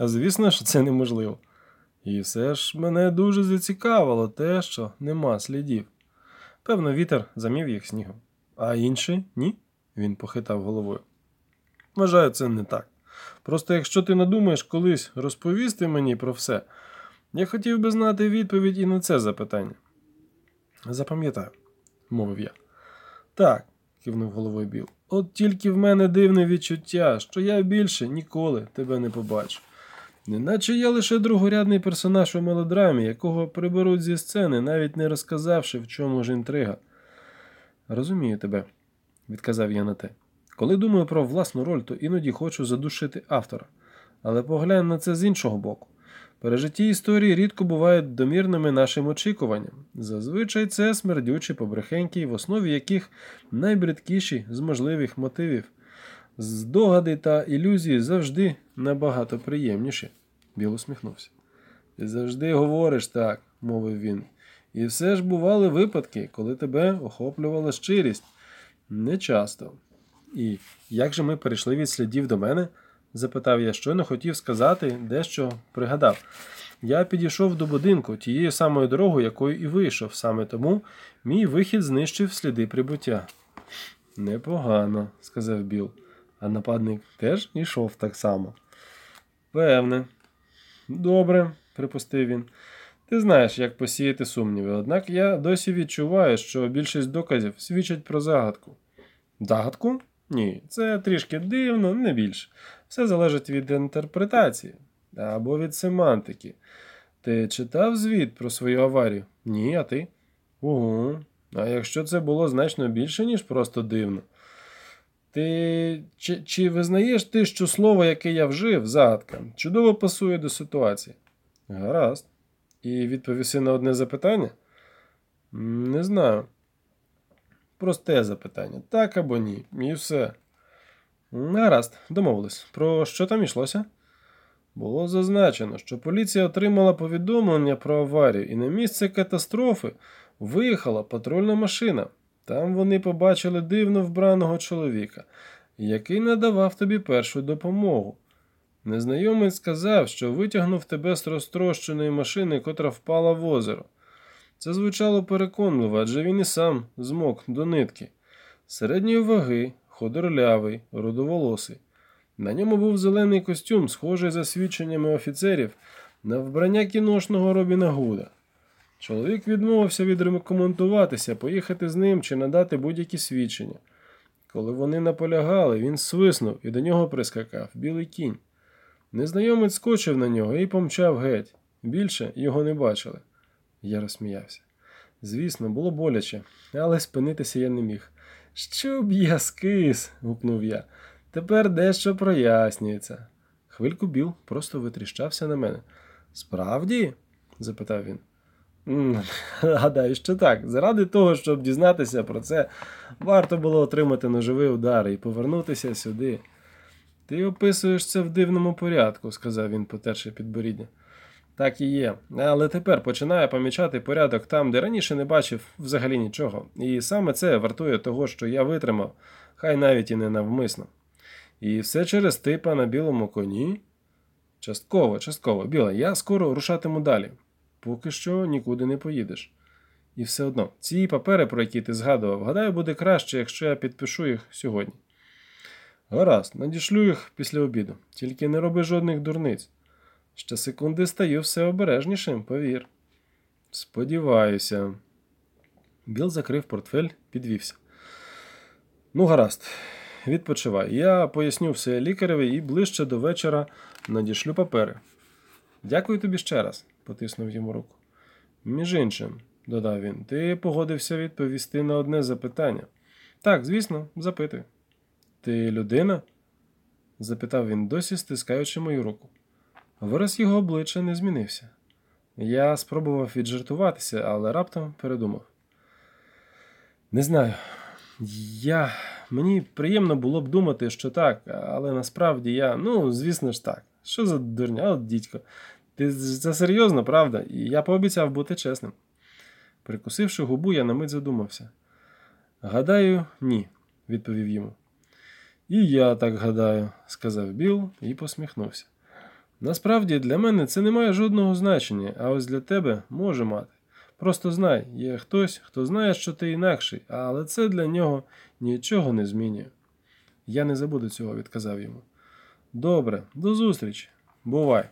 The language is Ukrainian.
А звісно, що це неможливо. І все ж мене дуже зацікавило те, що нема слідів. Певно, вітер замів їх снігом. А інші ні? Він похитав головою. Вважаю, це не так. Просто якщо ти надумаєш колись розповісти мені про все, я хотів би знати відповідь і на це запитання. Запам'ятаю, мовив я. Так, кивнув головою Біл. От тільки в мене дивне відчуття, що я більше ніколи тебе не побачу. Неначе я лише другорядний персонаж у мелодрамі, якого приберуть зі сцени, навіть не розказавши, в чому ж інтрига. Розумію тебе, відказав я на те. Коли думаю про власну роль, то іноді хочу задушити автора. Але поглянь на це з іншого боку. Пережиті історії рідко бувають домірними нашим очікуванням. Зазвичай це смердючі побрехеньки, в основі яких найбридкіші з можливих мотивів. Здогади та ілюзії завжди набагато приємніші. Біл усміхнувся. Ти завжди говориш так, мовив він. І все ж бували випадки, коли тебе охоплювала щирість. Не часто. І як же ми перейшли від слідів до мене? запитав я, щойно хотів сказати, дещо пригадав. Я підійшов до будинку тією самою дорогою, якою і вийшов, саме тому мій вихід знищив сліди прибуття. Непогано, сказав Біл, а нападник теж йшов так само. Певне. Добре, припустив він. Ти знаєш, як посіяти сумніви, однак я досі відчуваю, що більшість доказів свідчать про загадку. Загадку? Ні, це трішки дивно, не більше. Все залежить від інтерпретації або від семантики. Ти читав звіт про свою аварію? Ні, а ти? Угу. А якщо це було значно більше, ніж просто дивно. Ти чи, чи визнаєш ти, що слово, яке я вжив, загадка, чудово пасує до ситуації? Гаразд. І відповіси на одне запитання? Не знаю. Просте запитання. Так або ні. І все. Гаразд, домовились. Про що там йшлося? Було зазначено, що поліція отримала повідомлення про аварію, і на місце катастрофи виїхала патрульна машина. Там вони побачили дивно вбраного чоловіка, який надавав тобі першу допомогу. Незнайомець сказав, що витягнув тебе з розтрощеної машини, котра впала в озеро. Це звучало переконливо, адже він і сам змок до нитки. Середньої ваги, ходорлявий, рудоволосий. На ньому був зелений костюм, схожий за свідченнями офіцерів на вбрання кіношного Робіна Гуда. Чоловік відмовився відрекоментуватися, поїхати з ним чи надати будь-які свідчення. Коли вони наполягали, він свиснув і до нього прискакав білий кінь. Незнайомець скочив на нього і помчав геть. Більше його не бачили. Я розсміявся. Звісно, було боляче, але спинитися я не міг. Щоб я скис. гукнув я. Тепер дещо прояснюється. Хвильку Біл просто витріщався на мене. Справді? запитав він. Гадаю, що так. Заради того, щоб дізнатися про це, варто було отримати ножовий удар і повернутися сюди. Ти описуєш це в дивному порядку, сказав він, потерши підборіддя. Так і є. Але тепер починаю помічати порядок там, де раніше не бачив взагалі нічого. І саме це вартує того, що я витримав, хай навіть і не навмисно. І все через типа на білому коні. Частково, частково, біла, я скоро рушатиму далі. Поки що нікуди не поїдеш. І все одно, ці папери, про які ти згадував, гадаю, буде краще, якщо я підпишу їх сьогодні. Гаразд, надішлю їх після обіду, тільки не роби жодних дурниць. Ще секунди стаю все обережнішим, повір. Сподіваюся. Біл закрив портфель, підвівся. Ну, гаразд, відпочивай. Я поясню все лікареві і ближче до вечора надішлю папери. Дякую тобі ще раз, потиснув йому руку. Між іншим, додав він, ти погодився відповісти на одне запитання. Так, звісно, запитуй. Ти людина? запитав він, досі стискаючи мою руку. Вираз його обличчя не змінився. Я спробував віджартуватися, але раптом передумав. Не знаю. Я... Мені приємно було б думати, що так, але насправді я, ну, звісно ж так. Що за дурня, от дідько. Ти це серйозно, правда? І я пообіцяв бути чесним. Прикусивши губу, я на мить задумався. Гадаю, ні, відповів йому. І я так гадаю, сказав Біл і посміхнувся. Насправді для мене це не має жодного значення, а ось для тебе може мати. Просто знай, є хтось, хто знає, що ти інакший, але це для нього нічого не змінює. Я не забуду цього, відказав йому. Добре, до зустрічі. Бувай.